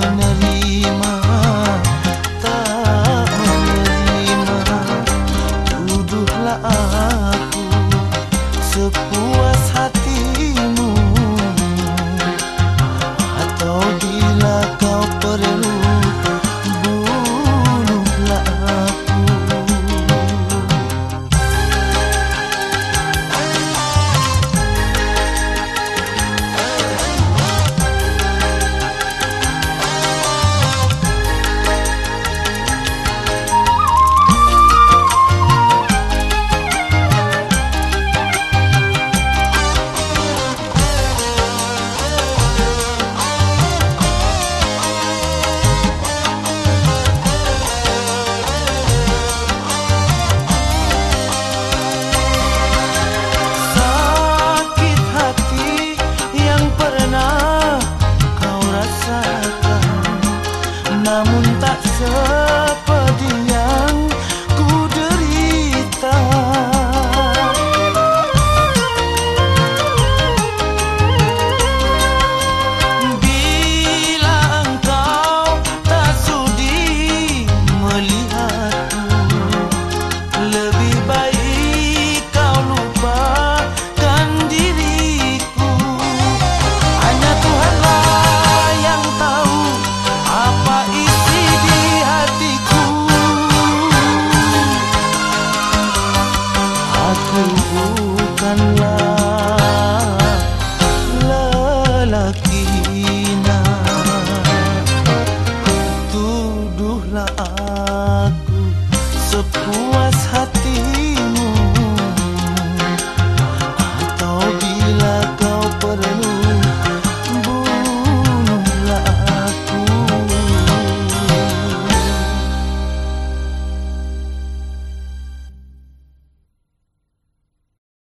sepuas